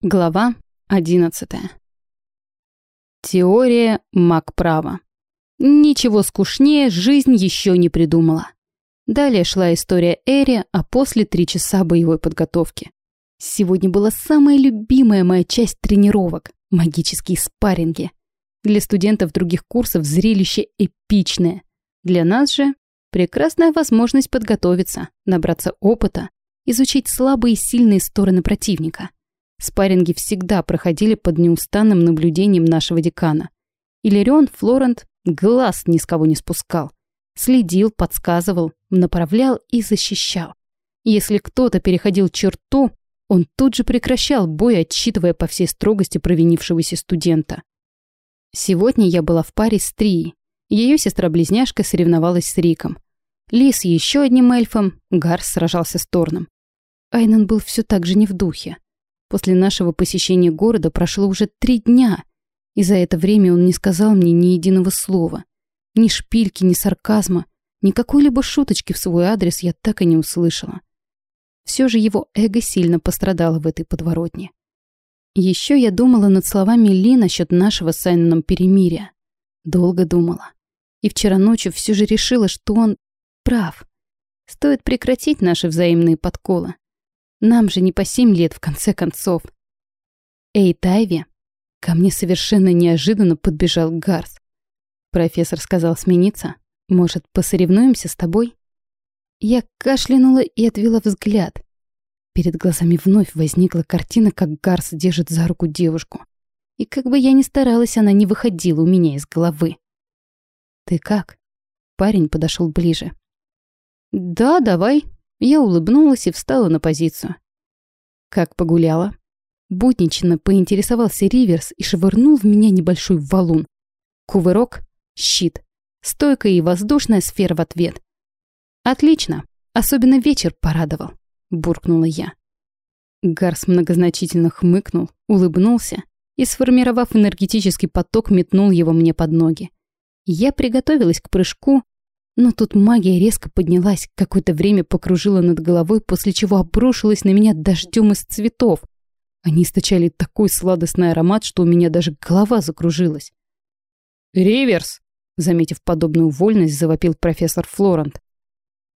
Глава 11. Теория маг права. Ничего скучнее жизнь еще не придумала. Далее шла история Эри, а после три часа боевой подготовки. Сегодня была самая любимая моя часть тренировок – магические спарринги. Для студентов других курсов зрелище эпичное. Для нас же прекрасная возможность подготовиться, набраться опыта, изучить слабые и сильные стороны противника – Спарринги всегда проходили под неустанным наблюдением нашего декана. Иллирион Флорент глаз ни с кого не спускал. Следил, подсказывал, направлял и защищал. Если кто-то переходил черту, он тут же прекращал бой, отчитывая по всей строгости провинившегося студента. Сегодня я была в паре с Трией. Ее сестра-близняшка соревновалась с Риком. Лис еще одним эльфом, Гарс сражался с Торном. Айнан был все так же не в духе. После нашего посещения города прошло уже три дня, и за это время он не сказал мне ни единого слова. Ни шпильки, ни сарказма, ни какой-либо шуточки в свой адрес я так и не услышала. Все же его эго сильно пострадало в этой подворотне. Еще я думала над словами Ли насчет нашего с Айноном перемирия. Долго думала. И вчера ночью все же решила, что он прав. Стоит прекратить наши взаимные подколы. Нам же не по семь лет, в конце концов. Эй, Тайви, ко мне совершенно неожиданно подбежал Гарс. Профессор сказал смениться. Может, посоревнуемся с тобой? Я кашлянула и отвела взгляд. Перед глазами вновь возникла картина, как Гарс держит за руку девушку. И как бы я ни старалась, она не выходила у меня из головы. «Ты как?» Парень подошел ближе. «Да, давай», я улыбнулась и встала на позицию. Как погуляла. Буднично поинтересовался Риверс и швырнул в меня небольшой валун. Кувырок, щит, стойкая и воздушная сфера в ответ. «Отлично, особенно вечер порадовал», — буркнула я. Гарс многозначительно хмыкнул, улыбнулся и, сформировав энергетический поток, метнул его мне под ноги. Я приготовилась к прыжку, но тут магия резко поднялась, какое-то время покружила над головой, после чего обрушилась на меня дождем из цветов. Они источали такой сладостный аромат, что у меня даже голова закружилась. «Риверс!» — заметив подобную вольность, завопил профессор Флорент.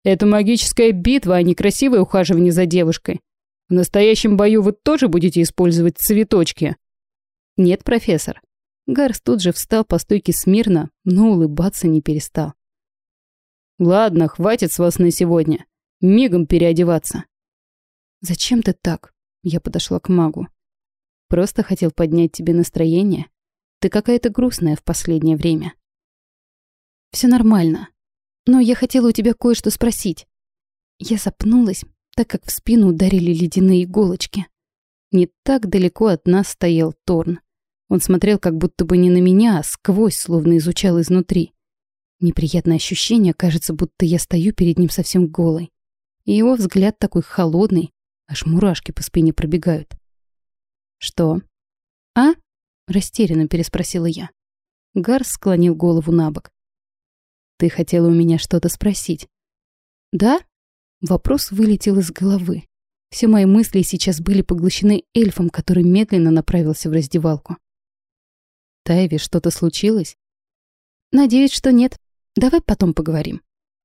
«Это магическая битва, а не красивое ухаживание за девушкой. В настоящем бою вы тоже будете использовать цветочки?» «Нет, профессор». Гарс тут же встал по стойке смирно, но улыбаться не перестал. Ладно, хватит с вас на сегодня. Мигом переодеваться. Зачем ты так? Я подошла к магу. Просто хотел поднять тебе настроение. Ты какая-то грустная в последнее время. Все нормально. Но я хотела у тебя кое-что спросить. Я запнулась, так как в спину ударили ледяные иголочки. Не так далеко от нас стоял Торн. Он смотрел как будто бы не на меня, а сквозь, словно изучал изнутри. Неприятное ощущение, кажется, будто я стою перед ним совсем голой. И его взгляд такой холодный, аж мурашки по спине пробегают. «Что?» «А?» — растерянно переспросила я. Гарс склонил голову на бок. «Ты хотела у меня что-то спросить?» «Да?» Вопрос вылетел из головы. Все мои мысли сейчас были поглощены эльфом, который медленно направился в раздевалку. «Тайви, что-то случилось?» «Надеюсь, что нет», Давай потом поговорим.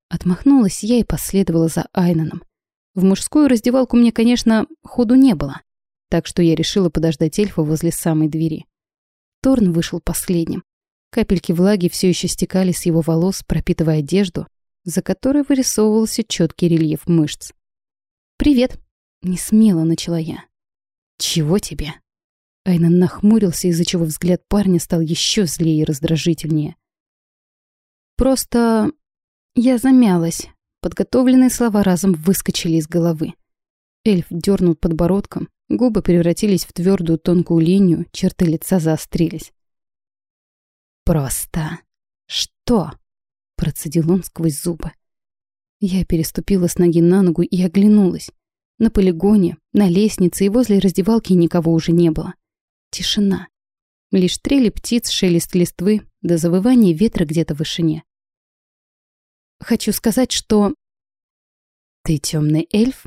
Отмахнулась я и последовала за Айнаном. В мужскую раздевалку мне, конечно, ходу не было, так что я решила подождать эльфа возле самой двери. Торн вышел последним. Капельки влаги все еще стекали с его волос, пропитывая одежду, за которой вырисовывался четкий рельеф мышц. «Привет!» — не смело начала я. «Чего тебе?» Айнан нахмурился, из-за чего взгляд парня стал еще злее и раздражительнее. Просто я замялась. Подготовленные слова разом выскочили из головы. Эльф дернул подбородком, губы превратились в твердую тонкую линию, черты лица заострились. «Просто... что?» — процедил он сквозь зубы. Я переступила с ноги на ногу и оглянулась. На полигоне, на лестнице и возле раздевалки никого уже не было. Тишина. Лишь трели птиц, шелест листвы, до завывания ветра где-то в вышине. Хочу сказать, что... Ты темный эльф?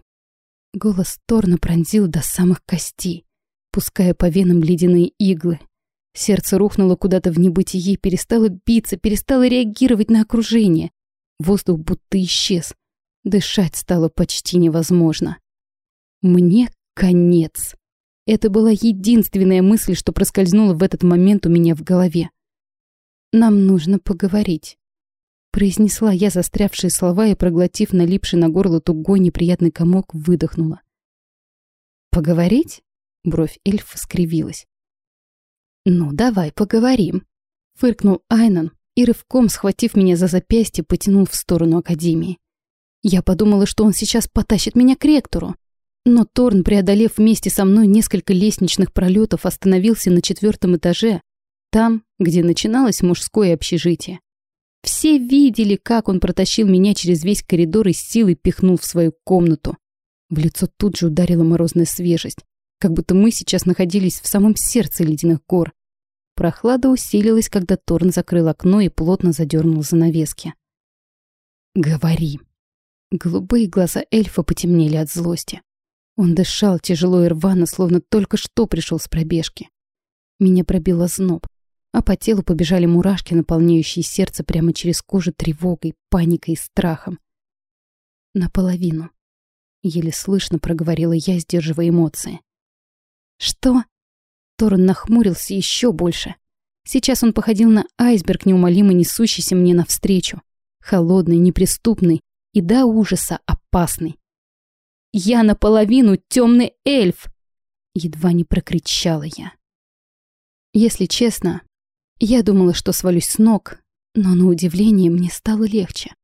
Голос Торна пронзил до самых костей. пуская по венам ледяные иглы. Сердце рухнуло куда-то в небытие, перестало биться, перестало реагировать на окружение. Воздух будто исчез. Дышать стало почти невозможно. Мне конец. Это была единственная мысль, что проскользнула в этот момент у меня в голове. «Нам нужно поговорить», — произнесла я застрявшие слова и, проглотив налипший на горло тугой неприятный комок, выдохнула. «Поговорить?» — бровь эльфа скривилась. «Ну, давай поговорим», — фыркнул Айнан и, рывком схватив меня за запястье, потянул в сторону Академии. Я подумала, что он сейчас потащит меня к ректору. Но Торн, преодолев вместе со мной несколько лестничных пролетов, остановился на четвертом этаже, там, где начиналось мужское общежитие. Все видели, как он протащил меня через весь коридор и силой пихнул в свою комнату. В лицо тут же ударила морозная свежесть, как будто мы сейчас находились в самом сердце ледяных гор. Прохлада усилилась, когда Торн закрыл окно и плотно задернул занавески. «Говори». Голубые глаза эльфа потемнели от злости. Он дышал тяжело и рвано, словно только что пришел с пробежки. Меня пробило зноб, а по телу побежали мурашки, наполняющие сердце прямо через кожу тревогой, паникой и страхом. Наполовину. Еле слышно проговорила я, сдерживая эмоции. «Что?» Торн нахмурился еще больше. Сейчас он походил на айсберг, неумолимо несущийся мне навстречу. Холодный, неприступный и до ужаса опасный. «Я наполовину темный эльф!» Едва не прокричала я. Если честно, я думала, что свалюсь с ног, но на удивление мне стало легче.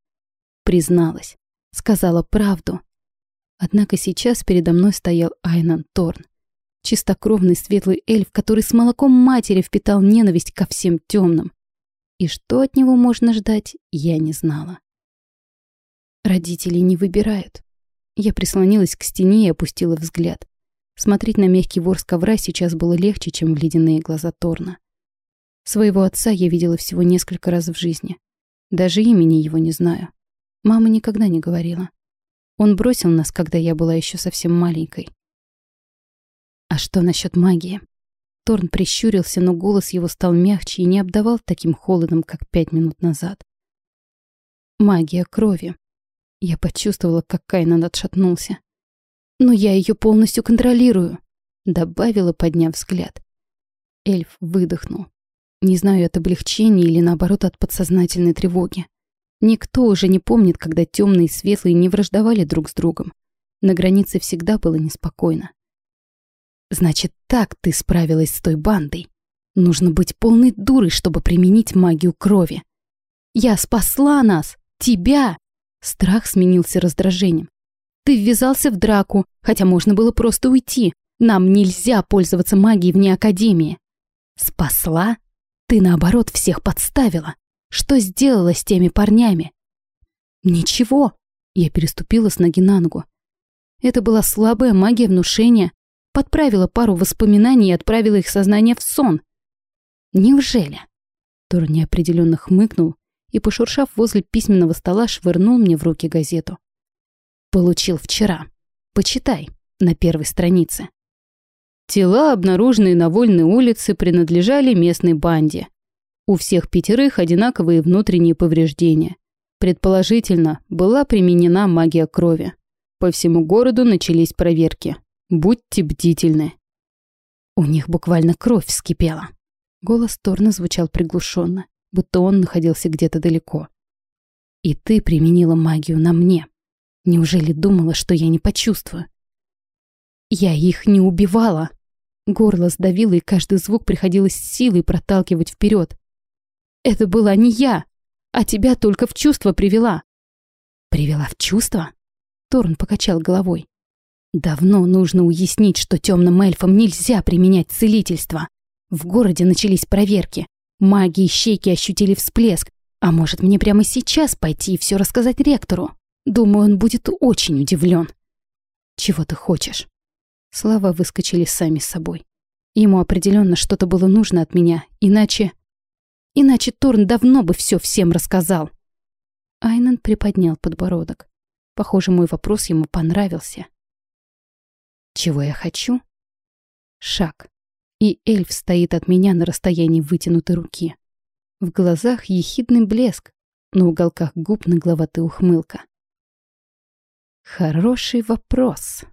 Призналась, сказала правду. Однако сейчас передо мной стоял Айнан Торн. Чистокровный светлый эльф, который с молоком матери впитал ненависть ко всем темным. И что от него можно ждать, я не знала. Родители не выбирают. Я прислонилась к стене и опустила взгляд. Смотреть на мягкий ворс ковра сейчас было легче, чем в ледяные глаза Торна. Своего отца я видела всего несколько раз в жизни. Даже имени его не знаю. Мама никогда не говорила. Он бросил нас, когда я была еще совсем маленькой. А что насчет магии? Торн прищурился, но голос его стал мягче и не обдавал таким холодом, как пять минут назад. Магия крови. Я почувствовала, как Кайнан отшатнулся. Но я ее полностью контролирую, добавила, подняв взгляд. Эльф выдохнул. Не знаю, от облегчения или наоборот от подсознательной тревоги. Никто уже не помнит, когда темные и светлые не враждовали друг с другом. На границе всегда было неспокойно. Значит, так ты справилась с той бандой. Нужно быть полной дурой, чтобы применить магию крови. Я спасла нас! Тебя! Страх сменился раздражением. Ты ввязался в драку, хотя можно было просто уйти. Нам нельзя пользоваться магией вне Академии. Спасла? Ты, наоборот, всех подставила. Что сделала с теми парнями? Ничего. Я переступила с ноги на ногу. Это была слабая магия внушения, подправила пару воспоминаний и отправила их сознание в сон. Неужели? Тор неопределенно хмыкнул и, пошуршав возле письменного стола, швырнул мне в руки газету. Получил вчера. Почитай, на первой странице. Тела, обнаруженные на Вольной улице, принадлежали местной банде. У всех пятерых одинаковые внутренние повреждения. Предположительно, была применена магия крови. По всему городу начались проверки. Будьте бдительны. У них буквально кровь вскипела. Голос Торна звучал приглушенно, будто он находился где-то далеко. И ты применила магию на мне. Неужели думала, что я не почувствую? Я их не убивала. Горло сдавило, и каждый звук приходилось силой проталкивать вперед. Это была не я, а тебя только в чувство привела. Привела в чувство? Торн покачал головой. Давно нужно уяснить, что темным эльфам нельзя применять целительство. В городе начались проверки. Маги и щеки ощутили всплеск. А может, мне прямо сейчас пойти и все рассказать ректору? Думаю, он будет очень удивлен. Чего ты хочешь? Слова выскочили сами собой. Ему определенно что-то было нужно от меня, иначе... Иначе Торн давно бы все всем рассказал. Айнан приподнял подбородок. Похоже, мой вопрос ему понравился. Чего я хочу? Шаг. И эльф стоит от меня на расстоянии вытянутой руки. В глазах ехидный блеск, на уголках губ нагловатая ухмылка. Хороший вопрос.